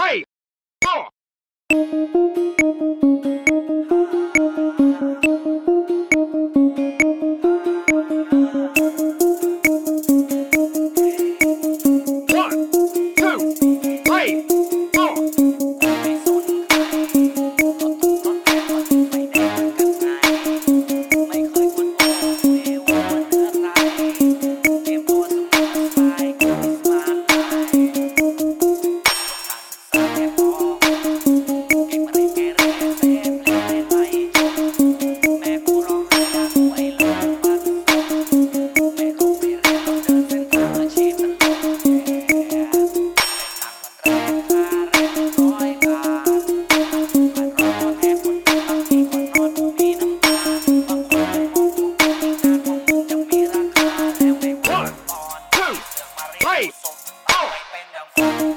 three, four. One, two, three, 1, 2, 3, 4.